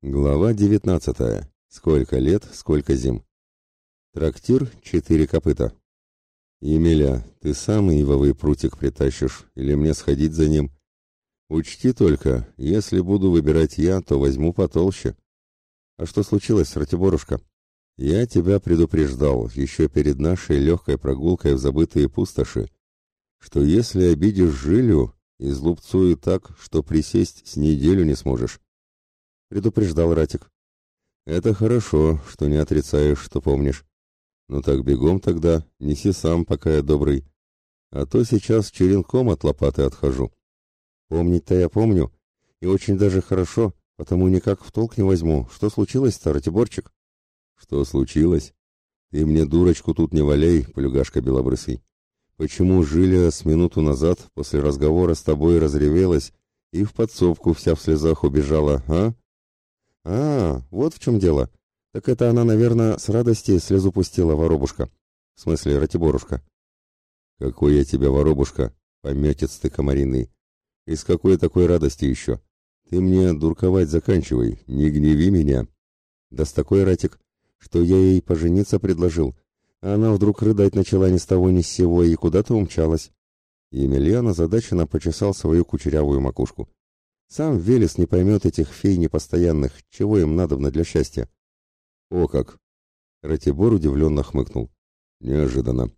Глава 19. Сколько лет, сколько зим. Трактир «Четыре копыта». «Емеля, ты сам ивовый прутик притащишь, или мне сходить за ним? Учти только, если буду выбирать я, то возьму потолще». «А что случилось, Ратиборушка?» «Я тебя предупреждал еще перед нашей легкой прогулкой в забытые пустоши, что если обидишь жилю, излупцую так, что присесть с неделю не сможешь» предупреждал Ратик. Это хорошо, что не отрицаешь, что помнишь. Ну так бегом тогда, неси сам, пока я добрый. А то сейчас черенком от лопаты отхожу. Помнить-то я помню, и очень даже хорошо, потому никак в толк не возьму. Что случилось, старый Тиборчик? Что случилось? Ты мне дурочку тут не валяй, плюгашка белобрысый. Почему Жиля с минуту назад после разговора с тобой разревелась и в подсобку вся в слезах убежала, а? «А, вот в чем дело. Так это она, наверное, с радости слезу пустила, воробушка. В смысле, Ратиборушка». «Какой я тебя, воробушка, пометец ты комариный. Из какой такой радости еще? Ты мне дурковать заканчивай, не гневи меня». «Да с такой, Ратик, что я ей пожениться предложил, а она вдруг рыдать начала ни с того ни с сего и куда-то умчалась». Емельян озадаченно почесал свою кучерявую макушку. Сам Велес не поймет этих фей непостоянных, чего им надобно для счастья. О как! Ратибор удивленно хмыкнул. Неожиданно.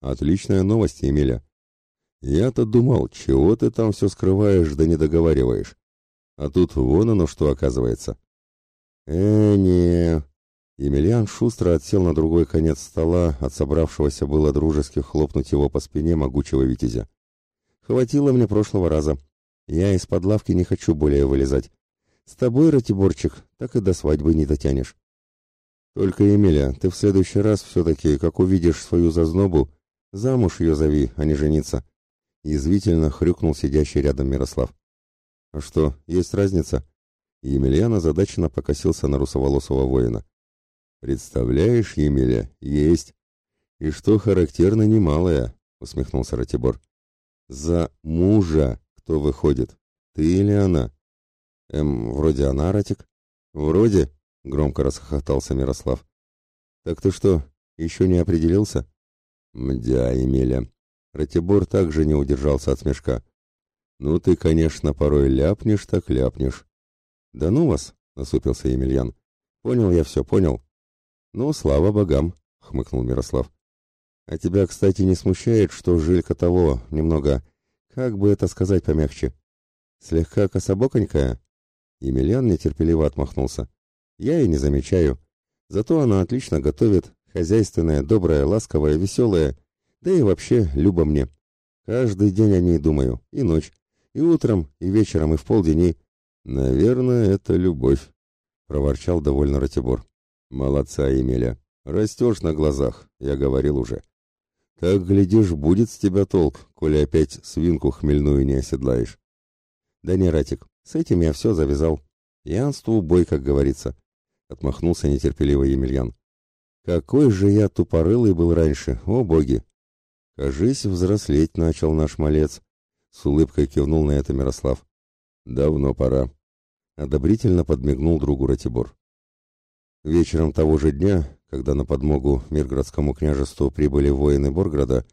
Отличная новость, Емеля. Я-то думал, чего ты там все скрываешь да не договариваешь. А тут вон оно что оказывается. Э, не. Емельян шустро отсел на другой конец стола, от собравшегося было дружески хлопнуть его по спине могучего витязя. Хватило мне прошлого раза. Я из-под лавки не хочу более вылезать. С тобой, Ратиборчик, так и до свадьбы не дотянешь. Только, Емеля, ты в следующий раз все-таки, как увидишь свою зазнобу, замуж ее зови, а не жениться. Язвительно хрюкнул сидящий рядом Мирослав. А что, есть разница? Емельян озадаченно покосился на русоволосого воина. Представляешь, Емеля, есть. И что характерно, немалое, усмехнулся Ратибор. За мужа кто выходит? Ты или она? Эм, вроде она, Ратик. Вроде, громко расхохотался Мирослав. Так ты что, еще не определился? Мдя, Емеля. Ратибор также не удержался от смешка. Ну ты, конечно, порой ляпнешь, так ляпнешь. Да ну вас, насупился Емельян. Понял я все, понял. Ну, слава богам, хмыкнул Мирослав. А тебя, кстати, не смущает, что Жилька того немного как бы это сказать помягче? Слегка кособоконькая? Емельян нетерпеливо отмахнулся. Я и не замечаю. Зато она отлично готовит, хозяйственная, добрая, ласковая, веселая. Да и вообще, люба мне. Каждый день о ней думаю, и ночь, и утром, и вечером, и в полдень. Наверное, это любовь, проворчал довольно Ратибор. Молодца, Емеля. Растешь на глазах, я говорил уже. Так, глядишь, будет с тебя толк, коли опять свинку хмельную не оседлаешь. Да не, Ратик, с этим я все завязал. Янству бой, как говорится. Отмахнулся нетерпеливо Емельян. Какой же я тупорылый был раньше, о боги! Кажись, взрослеть начал наш малец. С улыбкой кивнул на это Мирослав. Давно пора. Одобрительно подмигнул другу Ратибор. Вечером того же дня, когда на подмогу Мирградскому княжеству прибыли воины Борграда,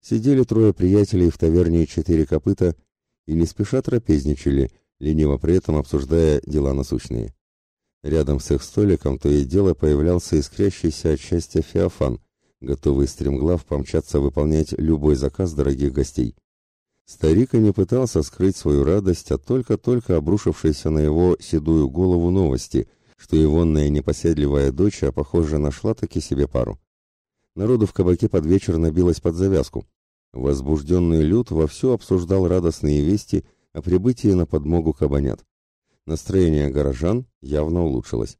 сидели трое приятелей в таверне «Четыре копыта» и не спеша трапезничали, лениво при этом обсуждая дела насущные. Рядом с их столиком то и дело появлялся искрящийся от счастья Феофан, готовый стремглав помчаться выполнять любой заказ дорогих гостей. Старик и не пытался скрыть свою радость от только-только обрушившейся на его седую голову новости – что егонная непоседливая дочь, а похоже, нашла таки себе пару. Народу в кабаке под вечер набилось под завязку. Возбужденный люд вовсю обсуждал радостные вести о прибытии на подмогу кабанят. Настроение горожан явно улучшилось.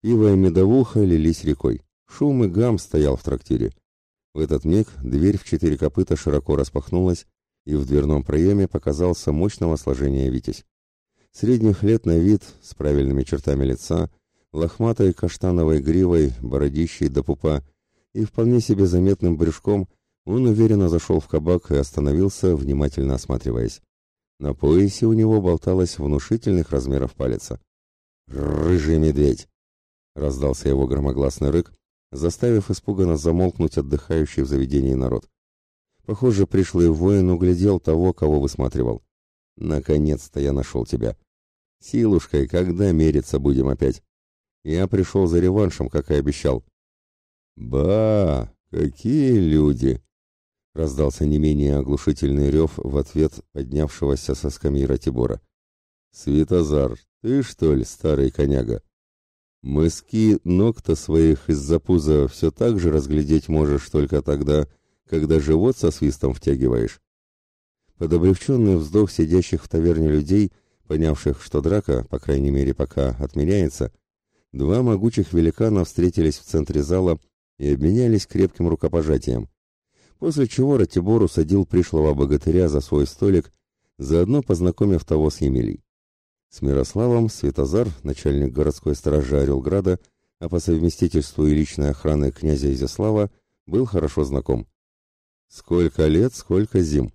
Пиво и медовуха лились рекой. Шум и гам стоял в трактире. В этот миг дверь в четыре копыта широко распахнулась, и в дверном проеме показался мощного сложения Витязь. Средних лет на вид, с правильными чертами лица, лохматой каштановой гривой, бородищей до пупа и вполне себе заметным брюшком, он уверенно зашел в кабак и остановился, внимательно осматриваясь. На поясе у него болталась внушительных размеров палица. Рыжий медведь!» Раздался его громогласный рык, заставив испуганно замолкнуть отдыхающий в заведении народ. Похоже, пришлый воин углядел того, кого высматривал. «Наконец-то я нашел тебя. Силушкой, когда мериться будем опять? Я пришел за реваншем, как и обещал». «Ба! Какие люди!» Раздался не менее оглушительный рев в ответ поднявшегося со скамьи Ратибора. «Светозар, ты что ли, старый коняга? Мыски ног-то своих из-за пуза все так же разглядеть можешь только тогда, когда живот со свистом втягиваешь?» Под облегченный вздох сидящих в таверне людей, понявших, что драка, по крайней мере пока, отменяется, два могучих великана встретились в центре зала и обменялись крепким рукопожатием, после чего Ратибор усадил пришлого богатыря за свой столик, заодно познакомив того с Емелей. С Мирославом Светозар, начальник городской стражи Орелграда, а по совместительству и личной охраны князя Изяслава, был хорошо знаком. «Сколько лет, сколько зим!»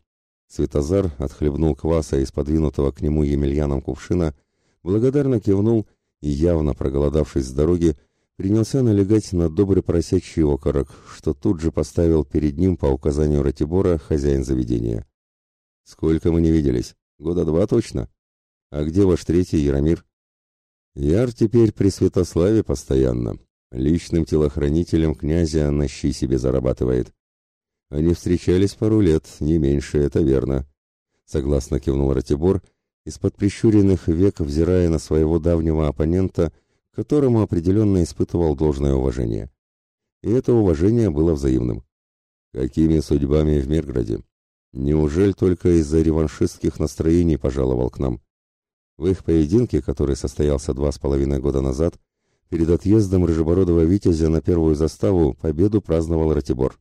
Светозар отхлебнул кваса из подвинутого к нему Емельяном кувшина, благодарно кивнул явно проголодавшись с дороги, принялся налегать на добрый поросячий окорок, что тут же поставил перед ним по указанию Ратибора хозяин заведения. «Сколько мы не виделись? Года два точно? А где ваш третий, Яромир?» «Яр теперь при Святославе постоянно. Личным телохранителем князя на щи себе зарабатывает. Они встречались пару лет, не меньше, это верно», — согласно кивнул Ратибор, из-под прищуренных век взирая на своего давнего оппонента — которому определенно испытывал должное уважение. И это уважение было взаимным. Какими судьбами в Мирграде? Неужели только из-за реваншистских настроений пожаловал к нам? В их поединке, который состоялся два с половиной года назад, перед отъездом Рыжебородого Витязя на первую заставу победу праздновал Ратибор.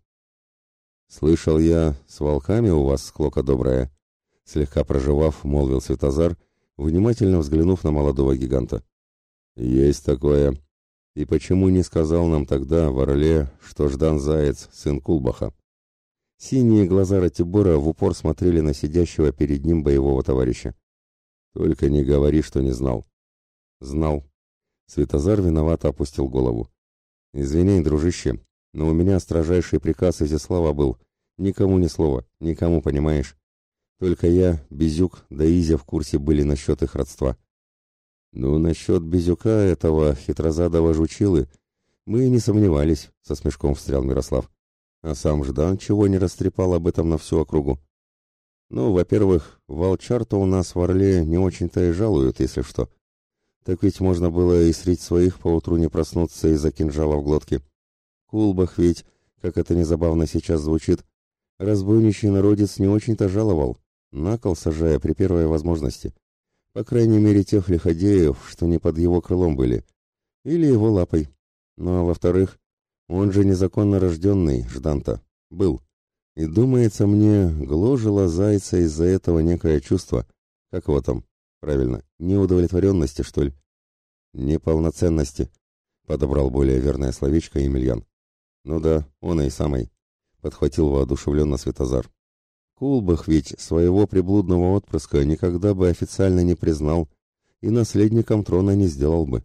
«Слышал я, с волками у вас склока добрая», слегка проживав, молвил Светозар, внимательно взглянув на молодого гиганта. «Есть такое. И почему не сказал нам тогда в Орле, что Ждан Заяц, сын Кулбаха?» Синие глаза Ратибора в упор смотрели на сидящего перед ним боевого товарища. «Только не говори, что не знал». «Знал». Светозар виновато опустил голову. «Извини, дружище, но у меня строжайший приказ Изяслава был. Никому ни слова, никому, понимаешь? Только я, Безюк да Изя в курсе были насчет их родства». «Ну, насчет Безюка этого хитрозадого жучилы мы и не сомневались», — со смешком встрял Мирослав. А сам Ждан чего не растрепал об этом на всю округу. «Ну, во-первых, волчар-то у нас в Орле не очень-то и жалуют, если что. Так ведь можно было и средь своих поутру не проснуться из-за кинжала в глотке. Кулбах ведь, как это незабавно сейчас звучит, разбойничий народец не очень-то жаловал, на кол сажая при первой возможности. По крайней мере, тех лиходеев, что не под его крылом были. Или его лапой. Ну а во-вторых, он же незаконно рожденный, Жданта. Был. И думается мне, гложила зайца из-за этого некое чувство. Как его там? Правильно, неудовлетворенности, что ли? Неполноценности. Подобрал более верное словечко Емельян. Ну да, он и самый. Подхватил воодушевленно Светозар. Кулбах ведь своего приблудного отпрыска никогда бы официально не признал и наследником трона не сделал бы.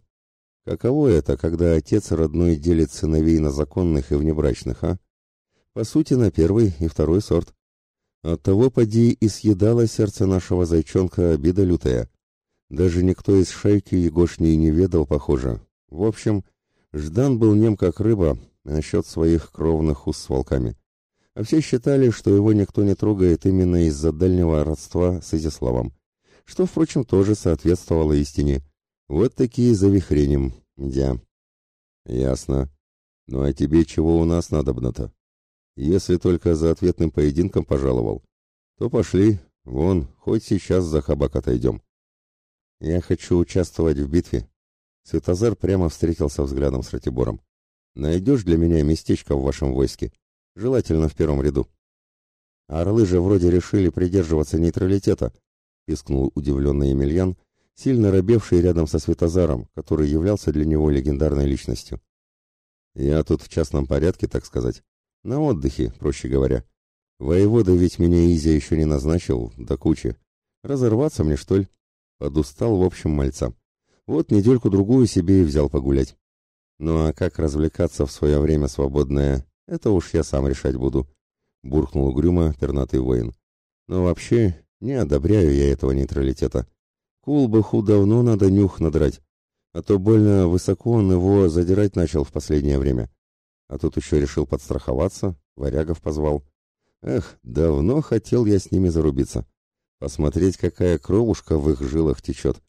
Каково это, когда отец родной делит сыновей на законных и внебрачных, а? По сути, на первый и второй сорт. Оттого поди и съедало сердце нашего зайчонка обида лютая. Даже никто из шайки Егошней не ведал, похоже. В общем, Ждан был нем как рыба насчет своих кровных уз с волками а все считали, что его никто не трогает именно из-за дальнего родства с Изяславом, что, впрочем, тоже соответствовало истине. Вот такие завихрением, дя. Ясно. Ну а тебе чего у нас надобно-то? Если только за ответным поединком пожаловал, то пошли, вон, хоть сейчас за хабак отойдем. Я хочу участвовать в битве. Светозар прямо встретился взглядом с Ратибором. Найдешь для меня местечко в вашем войске? Желательно в первом ряду. орлы же вроде решили придерживаться нейтралитета, пискнул удивленный Емельян, сильно робевший рядом со Светозаром, который являлся для него легендарной личностью. Я тут в частном порядке, так сказать, на отдыхе, проще говоря. Воевода ведь меня Изя еще не назначил, до кучи. Разорваться мне, что ли? Подустал, в общем, мальца. Вот недельку-другую себе и взял погулять. Ну а как развлекаться в свое время свободное, это уж я сам решать буду, буркнул угрюмо пернатый воин. Но вообще не одобряю я этого нейтралитета. Кулбаху давно надо нюх надрать, а то больно высоко он его задирать начал в последнее время. А тут еще решил подстраховаться, варягов позвал. Эх, давно хотел я с ними зарубиться. Посмотреть, какая кровушка в их жилах течет.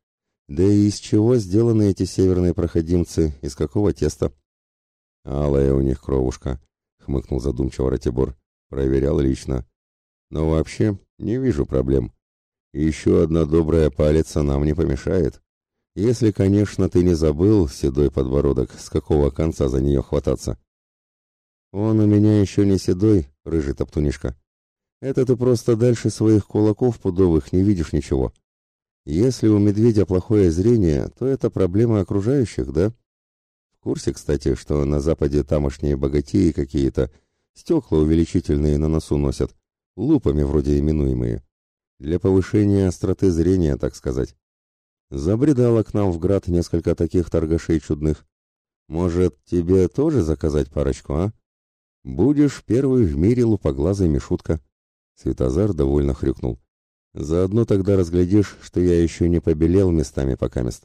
Да и из чего сделаны эти северные проходимцы, из какого теста? Алая у них кровушка, хмыкнул задумчиво Ратибор. Проверял лично. Но вообще не вижу проблем. Еще одна добрая палица нам не помешает. Если, конечно, ты не забыл, седой подбородок, с какого конца за нее хвататься. Он у меня еще не седой, рыжий топтунишка. Это ты просто дальше своих кулаков пудовых не видишь ничего. Если у медведя плохое зрение, то это проблема окружающих, да? Курсе, кстати, что на западе тамошние богатеи какие-то стекла увеличительные на носу носят, лупами вроде именуемые. Для повышения остроты зрения, так сказать. Забредало к нам в град несколько таких торгашей чудных. Может, тебе тоже заказать парочку, а? Будешь первый в мире лупоглазый Мишутка. Светозар довольно хрюкнул. Заодно тогда разглядишь, что я еще не побелел местами покамест.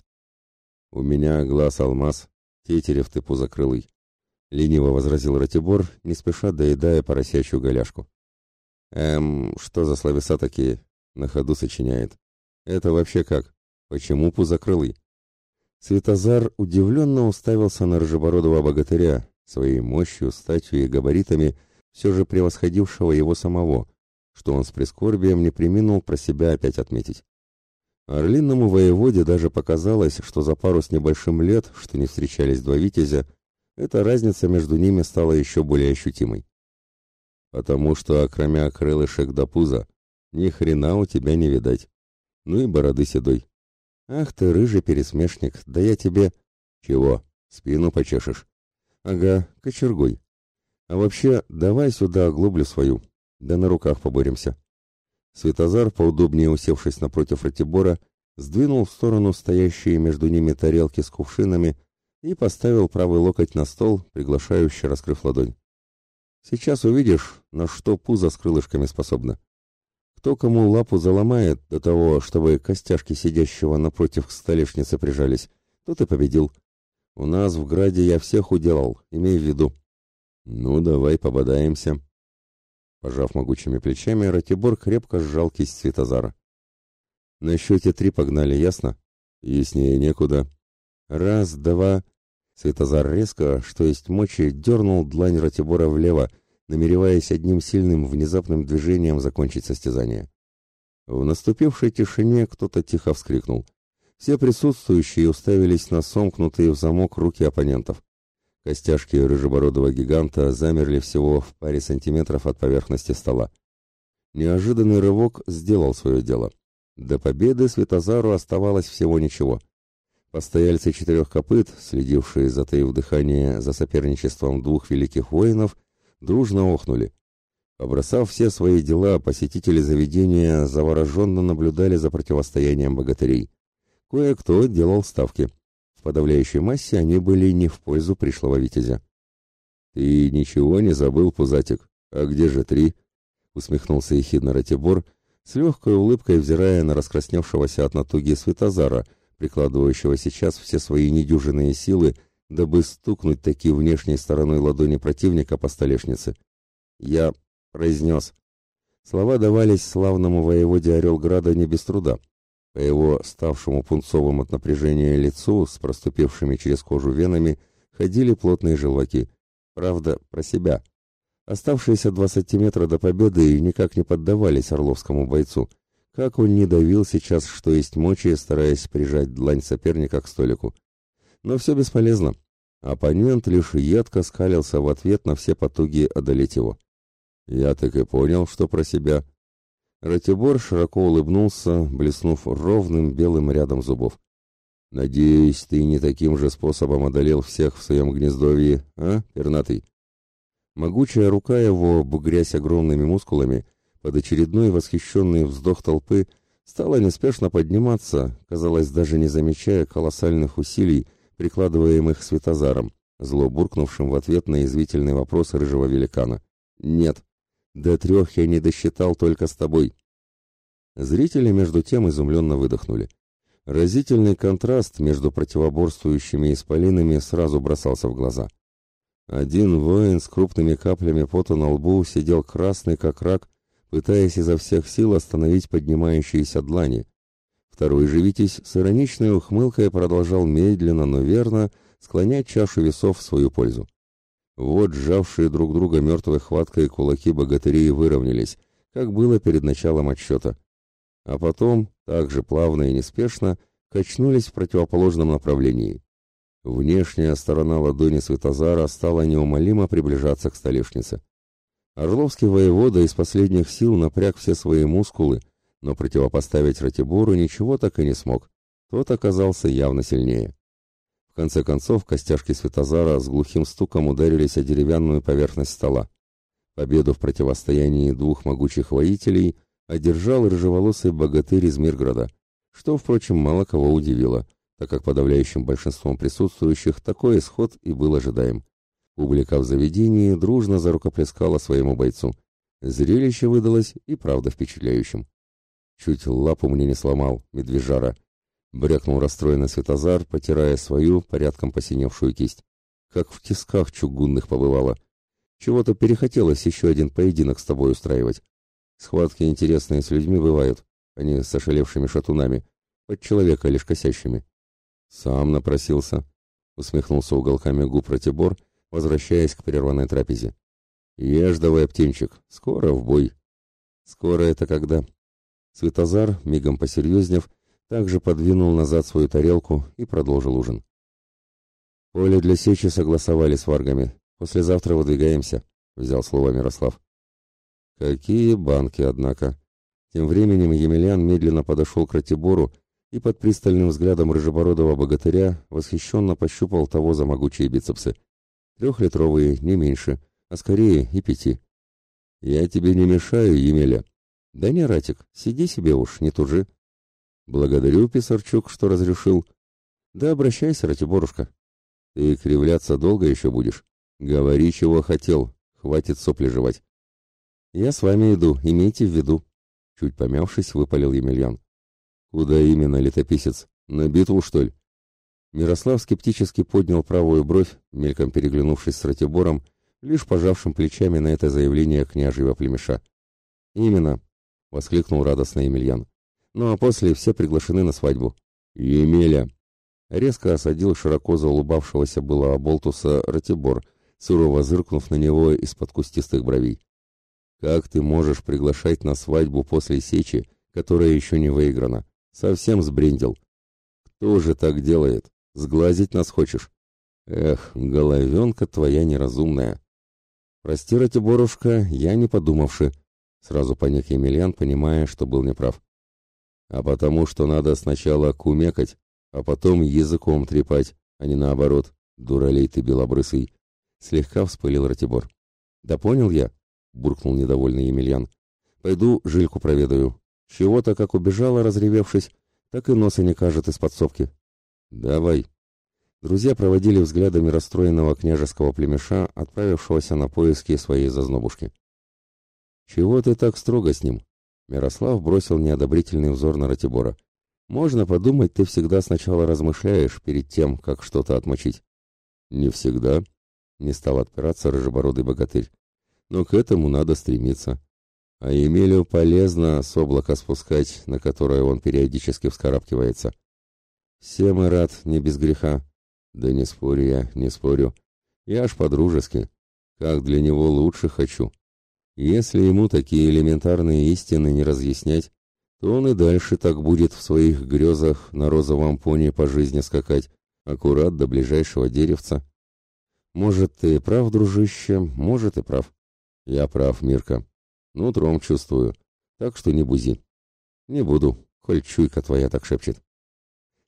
У меня глаз алмаз, тетерев ты пузокрылый. Лениво возразил Ратибор, не спеша доедая поросячью голяшку. Эм, что за словеса такие? На ходу сочиняет. Это вообще как? Почему пузокрылый? Светозар удивленно уставился на рыжебородого богатыря, своей мощью, статью и габаритами, все же превосходившего его самого, что он с прискорбием не приминул про себя опять отметить. Орлинному воеводе даже показалось, что за пару с небольшим лет, что не встречались два витязя, эта разница между ними стала еще более ощутимой. Потому что, окромя крылышек до пуза, ни хрена у тебя не видать. Ну и бороды седой. Ах ты, рыжий пересмешник, да я тебе... Чего, спину почешешь? Ага, кочергой. А вообще, давай сюда оглоблю свою, да на руках поборемся. Светозар, поудобнее усевшись напротив Ратибора, сдвинул в сторону стоящие между ними тарелки с кувшинами и поставил правый локоть на стол, приглашающе раскрыв ладонь. Сейчас увидишь, на что пузо с крылышками способно. Кто кому лапу заломает до того, чтобы костяшки сидящего напротив столешницы прижались, тот и победил. У нас в Граде я всех уделал, имей в виду. Ну, давай пободаемся. Пожав могучими плечами, Ратибор крепко сжал кисть Светозара. На счете три погнали, ясно? Яснее некуда. Раз, два... Светозар резко, что есть мочи, дернул длань Ратибора влево, намереваясь одним сильным внезапным движением закончить состязание. В наступившей тишине кто-то тихо вскрикнул. Все присутствующие уставились на сомкнутые в замок руки оппонентов. Костяшки рыжебородого гиганта замерли всего в паре сантиметров от поверхности стола. Неожиданный рывок сделал свое дело. До победы Светозару оставалось всего ничего. Постояльцы четырех копыт, следившие, затаив дыхание за соперничеством двух великих воинов, дружно охнули. Побросав все свои дела, посетители заведения завороженно наблюдали за противостоянием богатырей. Кое-кто делал ставки – в подавляющей массе они были не в пользу пришлого витязя. «Ты ничего не забыл, Пузатик? А где же три?» — усмехнулся ехидно Ратибор, с легкой улыбкой взирая на раскрасневшегося от натуги Светозара, прикладывающего сейчас все свои недюжинные силы, дабы стукнуть таки внешней стороной ладони противника по столешнице. «Я произнес». Слова давались славному воеводе Орелграда не без труда. По его ставшему пунцовым от напряжения лицу с проступившими через кожу венами ходили плотные желваки. Правда, про себя. Оставшиеся два сантиметра до победы никак не поддавались орловскому бойцу. Как он не давил сейчас, что есть мочи, стараясь прижать длань соперника к столику. Но все бесполезно. Оппонент лишь едко скалился в ответ на все потуги одолеть его. Я так и понял, что про себя. Ратибор широко улыбнулся, блеснув ровным белым рядом зубов. «Надеюсь, ты не таким же способом одолел всех в своем гнездовье, а, пернатый?» Могучая рука его, бугрясь огромными мускулами, под очередной восхищенный вздох толпы, стала неспешно подниматься, казалось, даже не замечая колоссальных усилий, прикладываемых Светозаром, зло буркнувшим в ответ на извительный вопрос рыжего великана. «Нет, до трех я не досчитал только с тобой». Зрители между тем изумленно выдохнули. Разительный контраст между противоборствующими исполинами сразу бросался в глаза. Один воин с крупными каплями пота на лбу сидел красный, как рак, пытаясь изо всех сил остановить поднимающиеся длани. Второй же Витязь с ироничной ухмылкой продолжал медленно, но верно склонять чашу весов в свою пользу. Вот сжавшие друг друга мертвой хваткой кулаки богатырей выровнялись, как было перед началом отсчета а потом, также плавно и неспешно, качнулись в противоположном направлении. Внешняя сторона ладони Светозара стала неумолимо приближаться к столешнице. Орловский воевода из последних сил напряг все свои мускулы, но противопоставить Ратибору ничего так и не смог. Тот оказался явно сильнее. В конце концов, костяшки Светозара с глухим стуком ударились о деревянную поверхность стола. Победу в противостоянии двух могучих воителей – одержал рыжеволосый богатырь из Мирграда, что, впрочем, мало кого удивило, так как подавляющим большинством присутствующих такой исход и был ожидаем. Публика в заведении дружно зарукоплескала своему бойцу. Зрелище выдалось и правда впечатляющим. Чуть лапу мне не сломал, медвежара. Брякнул расстроенный Светозар, потирая свою, порядком посиневшую кисть. Как в тисках чугунных побывало. Чего-то перехотелось еще один поединок с тобой устраивать. Схватки интересные с людьми бывают, а с ошалевшими шатунами, под человека лишь косящими. Сам напросился, усмехнулся уголками губ Ратибор, возвращаясь к прерванной трапезе. Ешь давай, птенчик, скоро в бой. Скоро это когда? Светозар, мигом посерьезнев, также подвинул назад свою тарелку и продолжил ужин. Поле для сечи согласовали с варгами. Послезавтра выдвигаемся, взял слово Мирослав. Какие банки, однако. Тем временем Емельян медленно подошел к Ратибору и под пристальным взглядом рыжебородого богатыря восхищенно пощупал того за могучие бицепсы. Трехлитровые, не меньше, а скорее и пяти. «Я тебе не мешаю, Емеля». «Да не, Ратик, сиди себе уж, не тужи». «Благодарю, Писарчук, что разрешил». «Да обращайся, Ратиборушка». «Ты кривляться долго еще будешь? Говори, чего хотел, хватит сопли жевать». «Я с вами иду, имейте в виду», — чуть помявшись, выпалил Емельян. «Куда именно, летописец? На битву, что ли?» Мирослав скептически поднял правую бровь, мельком переглянувшись с Ратибором, лишь пожавшим плечами на это заявление княжьего племеша. «Именно», — воскликнул радостно Емельян. «Ну а после все приглашены на свадьбу». «Емеля!» Резко осадил широко заулыбавшегося было оболтуса Ратибор, сурово зыркнув на него из-под кустистых бровей. Как ты можешь приглашать на свадьбу после сечи, которая еще не выиграна? Совсем сбрендил. Кто же так делает? Сглазить нас хочешь? Эх, головенка твоя неразумная. Прости, Ратиборушка, я не подумавши. Сразу поник Емельян, понимая, что был неправ. А потому, что надо сначала кумекать, а потом языком трепать, а не наоборот. Дуралей ты белобрысый. Слегка вспылил Ратибор. Да понял я, — буркнул недовольный Емельян. «Пойду Жильку проведаю. Чего-то, как убежала, разревевшись, так и носа не кажет из подсобки». «Давай». Друзья проводили взглядами расстроенного княжеского племеша, отправившегося на поиски своей зазнобушки. «Чего ты так строго с ним?» Мирослав бросил неодобрительный взор на Ратибора. «Можно подумать, ты всегда сначала размышляешь перед тем, как что-то отмочить». «Не всегда», — не стал отпираться рыжебородый богатырь но к этому надо стремиться. А Емелю полезно с облака спускать, на которое он периодически вскарабкивается. Все мы рад, не без греха. Да не спорю я, не спорю. Я ж по-дружески. Как для него лучше хочу. Если ему такие элементарные истины не разъяснять, то он и дальше так будет в своих грезах на розовом пони по жизни скакать, аккурат до ближайшего деревца. Может, ты прав, дружище, может и прав. Я прав, Мирка. Нутром чувствую. Так что не бузи. Не буду, коль чуйка твоя так шепчет.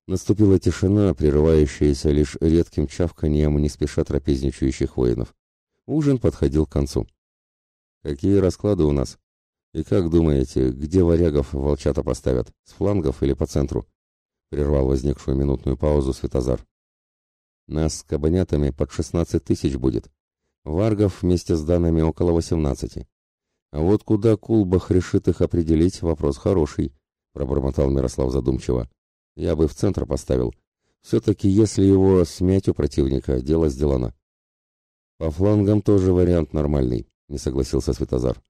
Наступила тишина, прерывающаяся лишь редким чавканием не спеша трапезничающих воинов. Ужин подходил к концу. «Какие расклады у нас?» И как думаете, где варягов волчата поставят, с флангов или по центру? Прервал возникшую минутную паузу Светозар. Нас с кабанятами под шестнадцать тысяч будет. Варгов вместе с данными около восемнадцати. А вот куда Кулбах решит их определить, вопрос хороший, пробормотал Мирослав задумчиво. Я бы в центр поставил. Все-таки, если его смять у противника, дело сделано. По флангам тоже вариант нормальный, не согласился Светозар.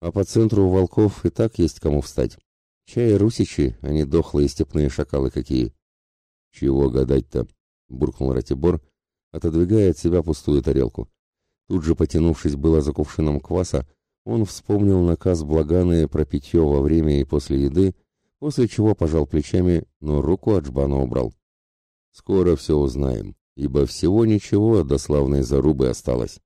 А по центру у волков и так есть кому встать. Чай русичи, а не дохлые степные шакалы какие. Чего гадать-то? буркнул Ратибор, отодвигая от себя пустую тарелку. Тут же, потянувшись было за кувшином кваса, он вспомнил наказ Благаны про питье во время и после еды, после чего пожал плечами, но руку от жбана убрал. «Скоро все узнаем, ибо всего ничего до славной зарубы осталось».